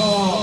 Oh.